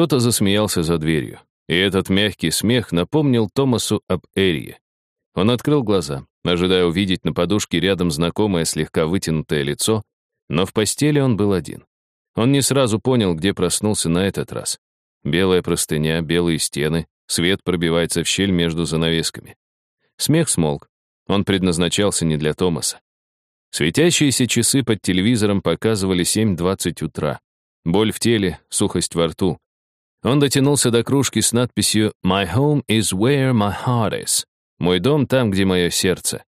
Кто-то засмеялся за дверью, и этот мягкий смех напомнил Томасу об Эрии. Он открыл глаза, ожидая увидеть на подушке рядом знакомое слегка вытянутое лицо, но в постели он был один. Он не сразу понял, где проснулся на этот раз. Белая простыня, белые стены, свет пробивается в щель между занавесками. Смех смолк. Он предназначался не для Томаса. Светящиеся часы под телевизором показывали 7.20 утра. Боль в теле, сухость во рту. Он дотянулся до кружки с надписью «My home is where my heart is». «Мой дом там, где мое сердце».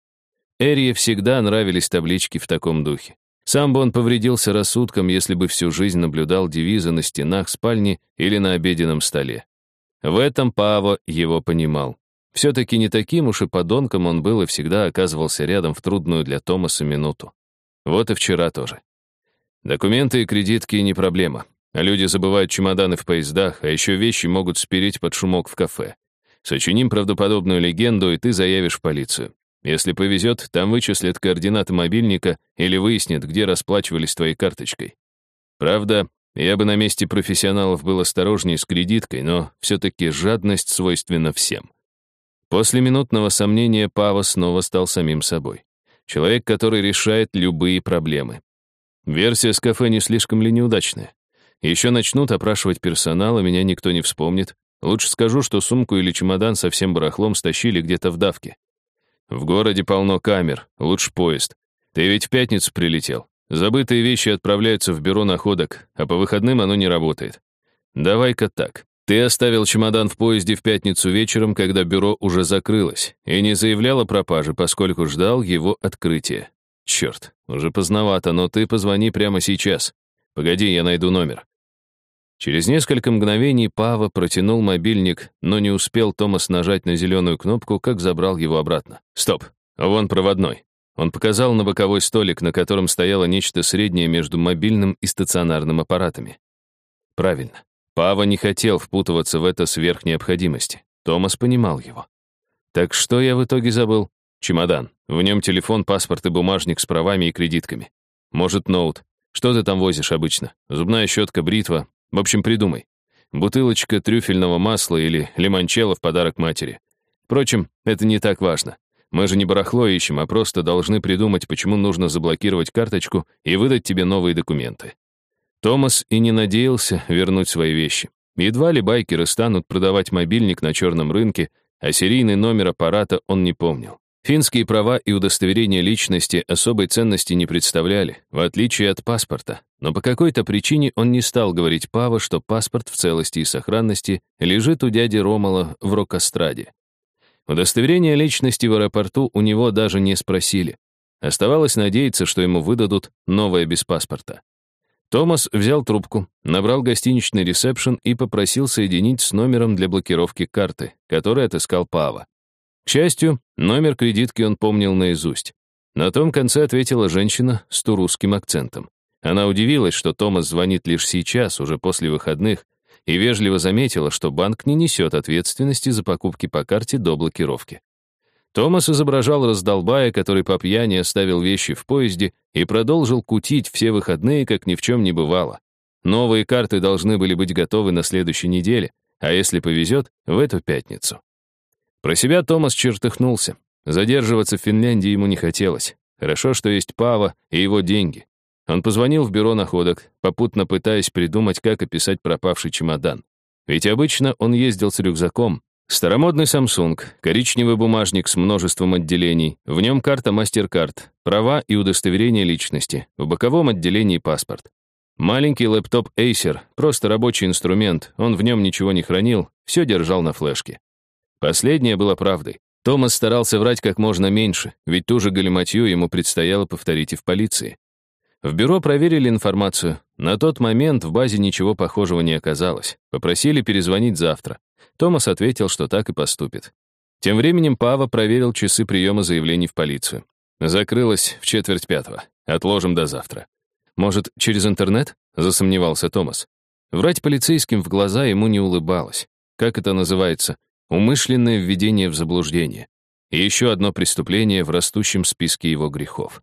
Эрии всегда нравились таблички в таком духе. Сам бы он повредился рассудком, если бы всю жизнь наблюдал девизы на стенах спальни или на обеденном столе. В этом Паво его понимал. Все-таки не таким уж и подонком он был и всегда оказывался рядом в трудную для Томаса минуту. Вот и вчера тоже. Документы и кредитки не проблема. А люди забывают чемоданы в поездах, а еще вещи могут спереть под шумок в кафе. Сочиним правдоподобную легенду, и ты заявишь в полицию. Если повезет, там вычислят координаты мобильника или выяснят, где расплачивались твоей карточкой. Правда, я бы на месте профессионалов был осторожнее с кредиткой, но все-таки жадность свойственна всем. После минутного сомнения Пава снова стал самим собой. Человек, который решает любые проблемы. Версия с кафе не слишком ли неудачная? Еще начнут опрашивать персонал, и меня никто не вспомнит. Лучше скажу, что сумку или чемодан со всем барахлом стащили где-то в давке. В городе полно камер, лучше поезд. Ты ведь в пятницу прилетел. Забытые вещи отправляются в бюро находок, а по выходным оно не работает. Давай-ка так. Ты оставил чемодан в поезде в пятницу вечером, когда бюро уже закрылось, и не заявлял о пропаже, поскольку ждал его открытия. Черт, уже поздновато, но ты позвони прямо сейчас. Погоди, я найду номер. Через несколько мгновений Пава протянул мобильник, но не успел Томас нажать на зеленую кнопку, как забрал его обратно. «Стоп! Вон проводной». Он показал на боковой столик, на котором стояло нечто среднее между мобильным и стационарным аппаратами. Правильно. Пава не хотел впутываться в это сверх необходимости. Томас понимал его. Так что я в итоге забыл? Чемодан. В нем телефон, паспорт и бумажник с правами и кредитками. Может, ноут. Что ты там возишь обычно? Зубная щетка, бритва, в общем, придумай. Бутылочка трюфельного масла или лимончелло в подарок матери. Впрочем, это не так важно. Мы же не барахло ищем, а просто должны придумать, почему нужно заблокировать карточку и выдать тебе новые документы. Томас и не надеялся вернуть свои вещи. Едва ли байкеры станут продавать мобильник на черном рынке, а серийный номер аппарата он не помнил. Финские права и удостоверения личности особой ценности не представляли, в отличие от паспорта. Но по какой-то причине он не стал говорить Пава, что паспорт в целости и сохранности лежит у дяди Ромала в Рокостраде. Удостоверение личности в аэропорту у него даже не спросили. Оставалось надеяться, что ему выдадут новое без паспорта. Томас взял трубку, набрал гостиничный ресепшн и попросил соединить с номером для блокировки карты, который отыскал Пава. К счастью, номер кредитки он помнил наизусть. На том конце ответила женщина с турусским акцентом. Она удивилась, что Томас звонит лишь сейчас, уже после выходных, и вежливо заметила, что банк не несет ответственности за покупки по карте до блокировки. Томас изображал раздолбая, который по пьяни оставил вещи в поезде и продолжил кутить все выходные, как ни в чем не бывало. Новые карты должны были быть готовы на следующей неделе, а если повезет, в эту пятницу. Про себя Томас чертыхнулся. Задерживаться в Финляндии ему не хотелось. Хорошо, что есть Пава и его деньги. Он позвонил в бюро находок, попутно пытаясь придумать, как описать пропавший чемодан. Ведь обычно он ездил с рюкзаком. Старомодный Samsung, коричневый бумажник с множеством отделений, в нем карта MasterCard, права и удостоверение личности, в боковом отделении паспорт. Маленький лэптоп Acer, просто рабочий инструмент, он в нем ничего не хранил, все держал на флешке. Последнее было правдой. Томас старался врать как можно меньше, ведь ту же галиматью ему предстояло повторить и в полиции. В бюро проверили информацию. На тот момент в базе ничего похожего не оказалось. Попросили перезвонить завтра. Томас ответил, что так и поступит. Тем временем Пава проверил часы приема заявлений в полицию. Закрылось в четверть пятого. Отложим до завтра. Может, через интернет? Засомневался Томас. Врать полицейским в глаза ему не улыбалось. Как это называется? Умышленное введение в заблуждение. И еще одно преступление в растущем списке его грехов.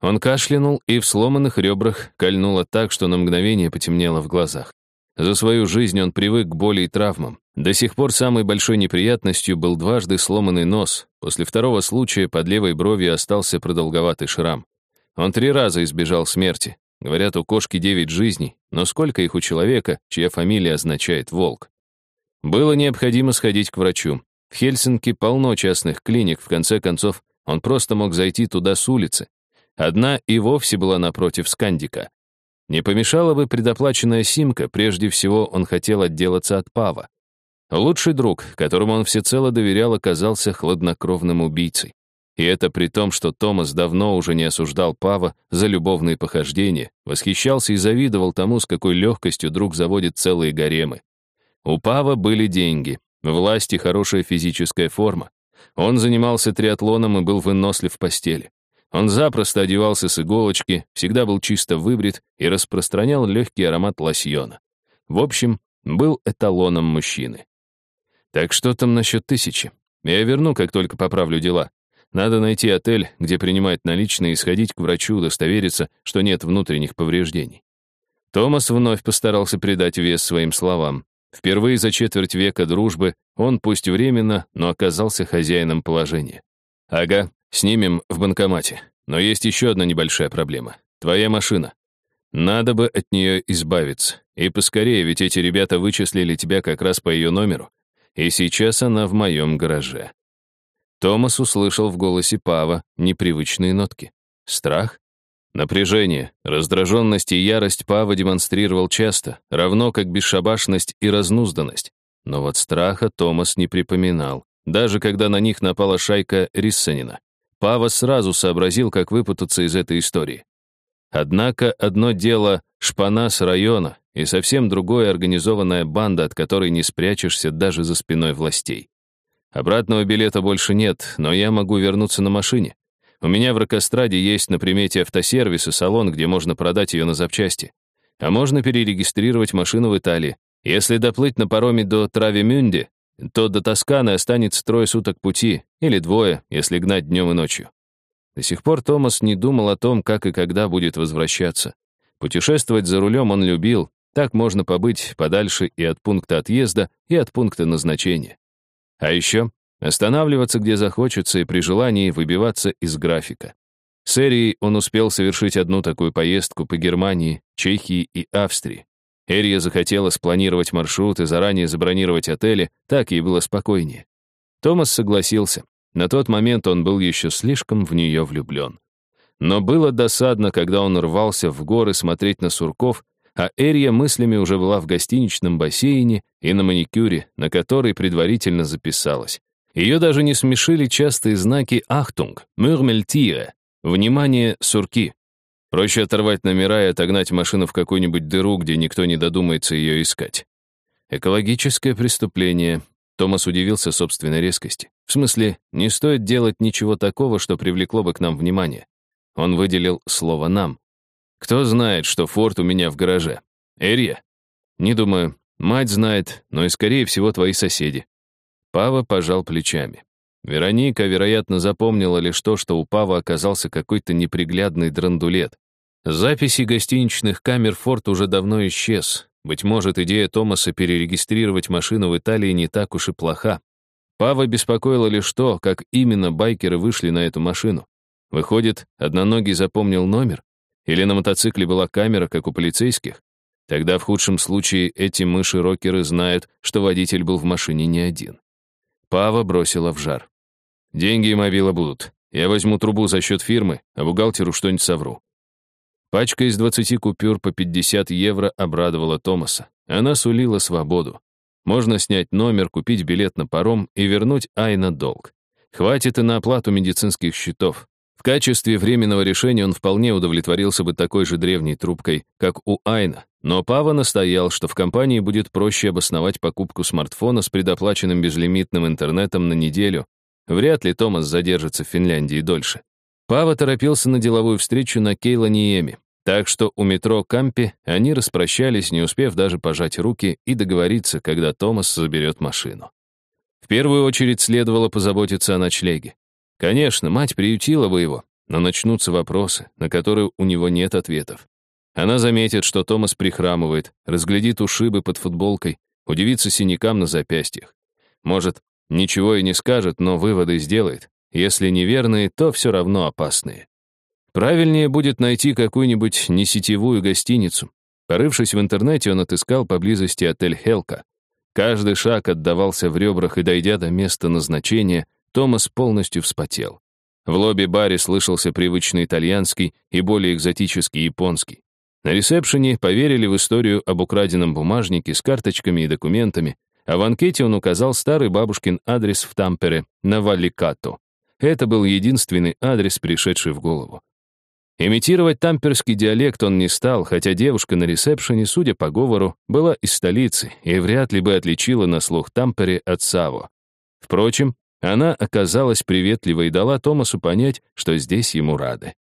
Он кашлянул и в сломанных ребрах кольнуло так, что на мгновение потемнело в глазах. За свою жизнь он привык к боли и травмам. До сих пор самой большой неприятностью был дважды сломанный нос. После второго случая под левой бровью остался продолговатый шрам. Он три раза избежал смерти. Говорят, у кошки девять жизней, но сколько их у человека, чья фамилия означает «волк». Было необходимо сходить к врачу. В Хельсинки полно частных клиник, в конце концов, он просто мог зайти туда с улицы. Одна и вовсе была напротив Скандика. Не помешала бы предоплаченная симка, прежде всего он хотел отделаться от Пава. Лучший друг, которому он всецело доверял, оказался хладнокровным убийцей. И это при том, что Томас давно уже не осуждал Пава за любовные похождения, восхищался и завидовал тому, с какой легкостью друг заводит целые гаремы. У Пава были деньги, власть и хорошая физическая форма. Он занимался триатлоном и был вынослив в постели. Он запросто одевался с иголочки, всегда был чисто выбрит и распространял легкий аромат лосьона. В общем, был эталоном мужчины. Так что там насчет тысячи? Я верну, как только поправлю дела. Надо найти отель, где принимают наличные, и сходить к врачу, удостовериться, что нет внутренних повреждений. Томас вновь постарался придать вес своим словам. Впервые за четверть века дружбы он, пусть временно, но оказался хозяином положения. «Ага, снимем в банкомате. Но есть еще одна небольшая проблема. Твоя машина. Надо бы от нее избавиться. И поскорее, ведь эти ребята вычислили тебя как раз по ее номеру. И сейчас она в моем гараже». Томас услышал в голосе Пава непривычные нотки. Страх? Напряжение, раздраженность и ярость Пава демонстрировал часто, равно как бесшабашность и разнузданность. Но вот страха Томас не припоминал, даже когда на них напала шайка Риссанина. Пава сразу сообразил, как выпутаться из этой истории. Однако одно дело шпана с района, и совсем другое организованная банда, от которой не спрячешься даже за спиной властей. Обратного билета больше нет, но я могу вернуться на машине. У меня в Рокостраде есть на примете автосервис и салон, где можно продать ее на запчасти. А можно перерегистрировать машину в Италии. Если доплыть на пароме до Травимюнди, то до Тосканы останется трое суток пути, или двое, если гнать днем и ночью. До сих пор Томас не думал о том, как и когда будет возвращаться. Путешествовать за рулем он любил, так можно побыть подальше и от пункта отъезда, и от пункта назначения. А еще Останавливаться где захочется и при желании выбиваться из графика. С Эрией он успел совершить одну такую поездку по Германии, Чехии и Австрии. Эрия захотела спланировать маршрут и заранее забронировать отели, так ей было спокойнее. Томас согласился. На тот момент он был еще слишком в нее влюблен. Но было досадно, когда он рвался в горы смотреть на сурков, а Эрия мыслями уже была в гостиничном бассейне и на маникюре, на который предварительно записалась. Ее даже не смешили частые знаки «Achtung», «Murmeltiere», «Внимание, сурки». Проще оторвать номера и отогнать машину в какую-нибудь дыру, где никто не додумается ее искать. Экологическое преступление. Томас удивился собственной резкости. В смысле, не стоит делать ничего такого, что привлекло бы к нам внимание. Он выделил слово «нам». Кто знает, что Ford у меня в гараже? Эрия? Не думаю. Мать знает, но и, скорее всего, твои соседи. Пава пожал плечами. Вероника, вероятно, запомнила лишь то, что у Пава оказался какой-то неприглядный драндулет. Записи гостиничных камер форт уже давно исчез. Быть может, идея Томаса перерегистрировать машину в Италии не так уж и плоха. Пава беспокоило лишь то, как именно байкеры вышли на эту машину. Выходит, одноногий запомнил номер? Или на мотоцикле была камера, как у полицейских? Тогда в худшем случае эти мыши-рокеры знают, что водитель был в машине не один. Пава бросила в жар. «Деньги и мобила будут. Я возьму трубу за счет фирмы, а бухгалтеру что-нибудь совру». Пачка из 20 купюр по 50 евро обрадовала Томаса. Она сулила свободу. Можно снять номер, купить билет на паром и вернуть Айна долг. Хватит и на оплату медицинских счетов. В качестве временного решения он вполне удовлетворился бы такой же древней трубкой, как у Айна, но Пава настоял, что в компании будет проще обосновать покупку смартфона с предоплаченным безлимитным интернетом на неделю. Вряд ли Томас задержится в Финляндии дольше. Пава торопился на деловую встречу на Кейланиеме, так что у метро Кампи они распрощались, не успев даже пожать руки и договориться, когда Томас заберет машину. В первую очередь следовало позаботиться о ночлеге. Конечно, мать приютила бы его, но начнутся вопросы, на которые у него нет ответов. Она заметит, что Томас прихрамывает, разглядит ушибы под футболкой, удивится синякам на запястьях. Может, ничего и не скажет, но выводы сделает. Если неверные, то все равно опасные. Правильнее будет найти какую-нибудь несетевую гостиницу. Порывшись в интернете, он отыскал поблизости отель «Хелка». Каждый шаг отдавался в ребрах, и, дойдя до места назначения, Томас полностью вспотел. В лобби-баре слышался привычный итальянский и более экзотический японский. На ресепшене поверили в историю об украденном бумажнике с карточками и документами, а в анкете он указал старый бабушкин адрес в Тампере на Валикато. Это был единственный адрес, пришедший в голову. Имитировать тамперский диалект он не стал, хотя девушка на ресепшене, судя по говору, была из столицы и вряд ли бы отличила на слух Тампере от Саво. Впрочем, она оказалась приветлива и дала Томасу понять, что здесь ему рады.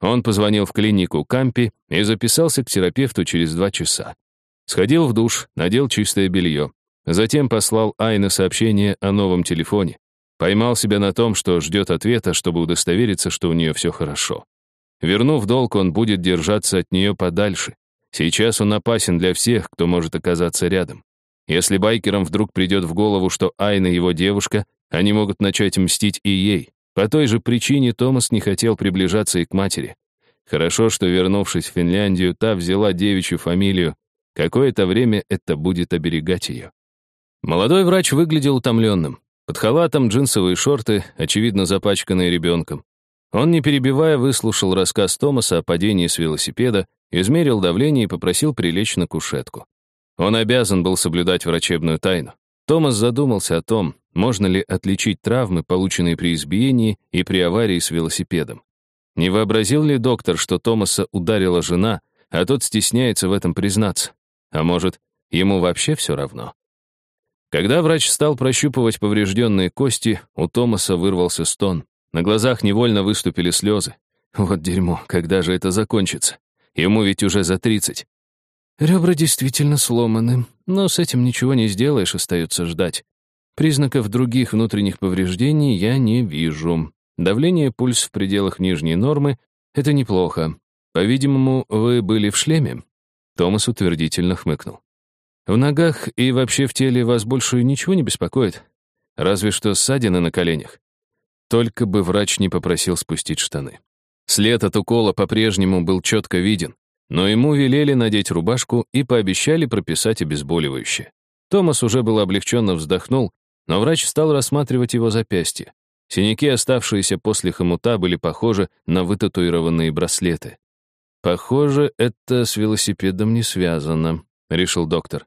Он позвонил в клинику Кампи и записался к терапевту через два часа. Сходил в душ, надел чистое белье. Затем послал Айне сообщение о новом телефоне. Поймал себя на том, что ждет ответа, чтобы удостовериться, что у нее все хорошо. Вернув долг, он будет держаться от нее подальше. Сейчас он опасен для всех, кто может оказаться рядом. Если байкерам вдруг придет в голову, что Айна его девушка, они могут начать мстить и ей. По той же причине Томас не хотел приближаться и к матери. Хорошо, что, вернувшись в Финляндию, та взяла девичью фамилию. Какое-то время это будет оберегать ее. Молодой врач выглядел утомленным. Под халатом джинсовые шорты, очевидно запачканные ребенком. Он, не перебивая, выслушал рассказ Томаса о падении с велосипеда, измерил давление и попросил прилечь на кушетку. Он обязан был соблюдать врачебную тайну. Томас задумался о том, можно ли отличить травмы, полученные при избиении и при аварии с велосипедом. Не вообразил ли доктор, что Томаса ударила жена, а тот стесняется в этом признаться? А может, ему вообще все равно? Когда врач стал прощупывать поврежденные кости, у Томаса вырвался стон. На глазах невольно выступили слезы. Вот дерьмо, когда же это закончится? Ему ведь уже за тридцать. Ребра действительно сломаны, но с этим ничего не сделаешь, остается ждать. Признаков других внутренних повреждений я не вижу. Давление, пульс в пределах нижней нормы — это неплохо. По-видимому, вы были в шлеме?» Томас утвердительно хмыкнул. «В ногах и вообще в теле вас больше ничего не беспокоит? Разве что ссадины на коленях?» Только бы врач не попросил спустить штаны. След от укола по-прежнему был четко виден, но ему велели надеть рубашку и пообещали прописать обезболивающее. Томас уже был облегченно вздохнул, но врач стал рассматривать его запястье. Синяки, оставшиеся после хомута, были похожи на вытатуированные браслеты. «Похоже, это с велосипедом не связано», — решил доктор.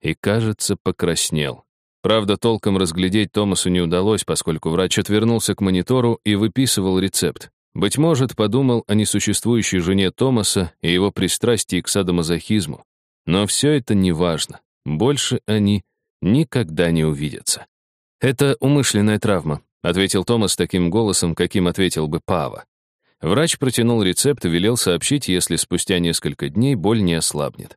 И, кажется, покраснел. Правда, толком разглядеть Томасу не удалось, поскольку врач отвернулся к монитору и выписывал рецепт. Быть может, подумал о несуществующей жене Томаса и его пристрастии к садомазохизму. Но все это не важно. Больше они никогда не увидятся. «Это умышленная травма», — ответил Томас таким голосом, каким ответил бы Пава. Врач протянул рецепт и велел сообщить, если спустя несколько дней боль не ослабнет.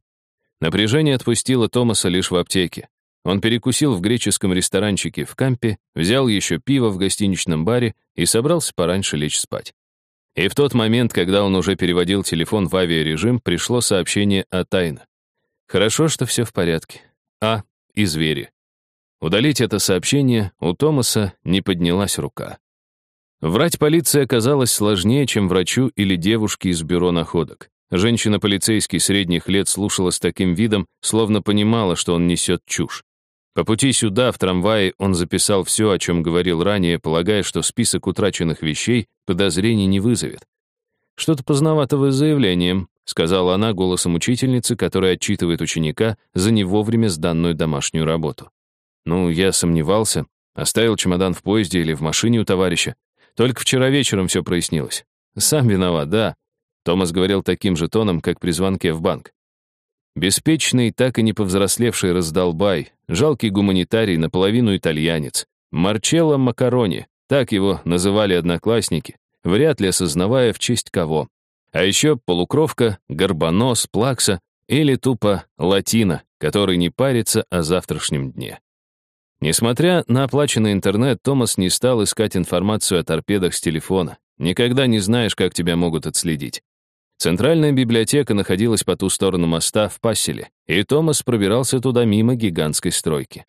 Напряжение отпустило Томаса лишь в аптеке. Он перекусил в греческом ресторанчике в Кампе, взял еще пиво в гостиничном баре и собрался пораньше лечь спать. И в тот момент, когда он уже переводил телефон в авиарежим, пришло сообщение от Тайна. Хорошо, что все в порядке. А и звери. Удалить это сообщение у Томаса не поднялась рука. Врать полиции оказалось сложнее, чем врачу или девушке из бюро находок. Женщина-полицейский средних лет слушала с таким видом, словно понимала, что он несет чушь. По пути сюда, в трамвае, он записал все, о чем говорил ранее, полагая, что список утраченных вещей подозрений не вызовет. «Что-то поздновато с заявлением», — сказала она голосом учительницы, которая отчитывает ученика за невовремя сданную домашнюю работу. Ну, я сомневался. Оставил чемодан в поезде или в машине у товарища. Только вчера вечером все прояснилось. Сам виноват, да. Томас говорил таким же тоном, как при звонке в банк. Беспечный, так и не повзрослевший раздолбай, жалкий гуманитарий, наполовину итальянец. Марчелло Макарони, так его называли одноклассники, вряд ли осознавая в честь кого. А еще полукровка, горбонос, плакса или тупо латина, который не парится о завтрашнем дне. Несмотря на оплаченный интернет, Томас не стал искать информацию о торпедах с телефона. Никогда не знаешь, как тебя могут отследить. Центральная библиотека находилась по ту сторону моста в Пасселе, и Томас пробирался туда мимо гигантской стройки.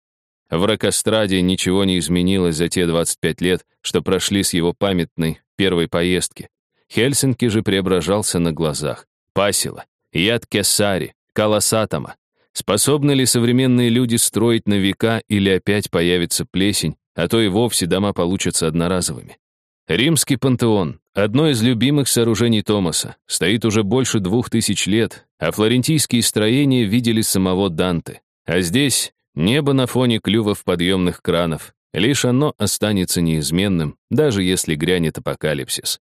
В Рокостраде ничего не изменилось за те 25 лет, что прошли с его памятной первой поездки. Хельсинки же преображался на глазах. Пасела, Яд Кесари, Каласатама. Способны ли современные люди строить на века или опять появится плесень, а то и вовсе дома получатся одноразовыми? Римский пантеон, одно из любимых сооружений Томаса, стоит уже больше двух тысяч лет, а флорентийские строения видели самого Данте. А здесь небо на фоне клювов подъемных кранов. Лишь оно останется неизменным, даже если грянет апокалипсис.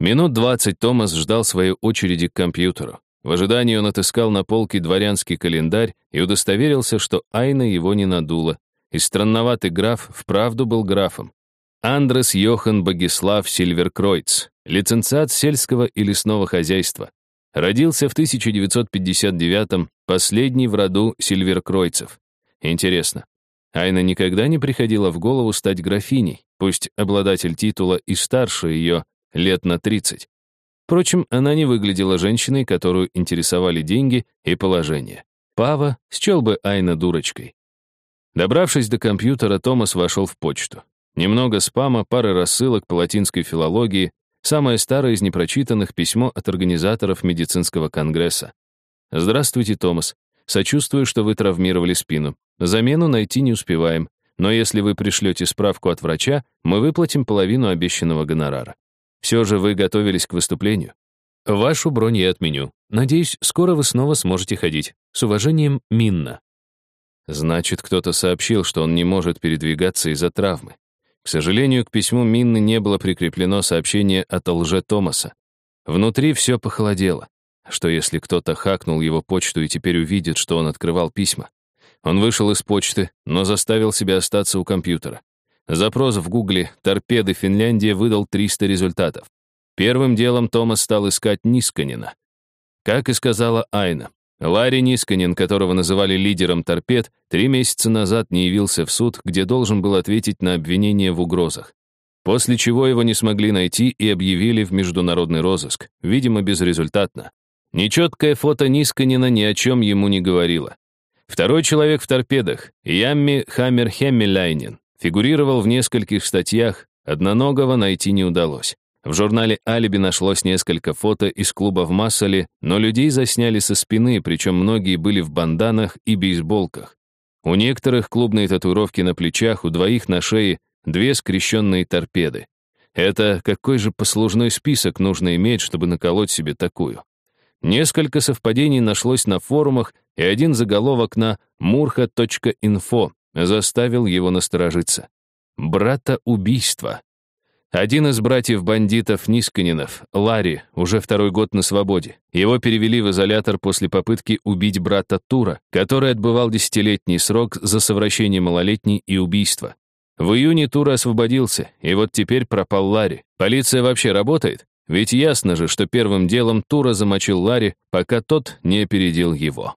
Минут двадцать Томас ждал своей очереди к компьютеру. В ожидании он отыскал на полке дворянский календарь и удостоверился, что Айна его не надула, и странноватый граф вправду был графом. Андрес Йохан Богислав Сильверкройц, лицензиат сельского и лесного хозяйства. Родился в 1959-м, последний в роду Сильверкройцев. Интересно, Айна никогда не приходила в голову стать графиней, пусть обладатель титула и старше ее лет на 30. Впрочем, она не выглядела женщиной, которую интересовали деньги и положение. Пава счел бы Айна дурочкой. Добравшись до компьютера, Томас вошел в почту. Немного спама, пара рассылок по латинской филологии, самое старое из непрочитанных письмо от организаторов медицинского конгресса. «Здравствуйте, Томас. Сочувствую, что вы травмировали спину. Замену найти не успеваем, но если вы пришлете справку от врача, мы выплатим половину обещанного гонорара. Все же вы готовились к выступлению. Вашу бронь я отменю. Надеюсь, скоро вы снова сможете ходить. С уважением, Минна». Значит, кто-то сообщил, что он не может передвигаться из-за травмы. К сожалению, к письму Минны не было прикреплено сообщение от лже Томаса. Внутри все похолодело. Что если кто-то хакнул его почту и теперь увидит, что он открывал письма? Он вышел из почты, но заставил себя остаться у компьютера. Запрос в гугле «Торпеды Финляндия» выдал 300 результатов. Первым делом Томас стал искать Нисканина. Как и сказала Айна, Ларри Нисканин, которого называли лидером торпед, три месяца назад не явился в суд, где должен был ответить на обвинение в угрозах. После чего его не смогли найти и объявили в международный розыск, видимо, безрезультатно. Нечеткое фото Нисканина ни о чем ему не говорило. Второй человек в торпедах, Ямми Хаммер Хеммеляйнен, фигурировал в нескольких статьях, одноногого найти не удалось. В журнале «Алиби» нашлось несколько фото из клуба в Массале, но людей засняли со спины, причем многие были в банданах и бейсболках. У некоторых клубные татуировки на плечах, у двоих на шее две скрещенные торпеды. Это какой же послужной список нужно иметь, чтобы наколоть себе такую? Несколько совпадений нашлось на форумах, и один заголовок на murha.info заставил его насторожиться. «Брата убийства». Один из братьев-бандитов Нисканинов, Ларри, уже второй год на свободе. Его перевели в изолятор после попытки убить брата Тура, который отбывал десятилетний срок за совращение малолетней и убийство. В июне Тура освободился, и вот теперь пропал Ларри. Полиция вообще работает? Ведь ясно же, что первым делом Тура замочил Ларри, пока тот не опередил его.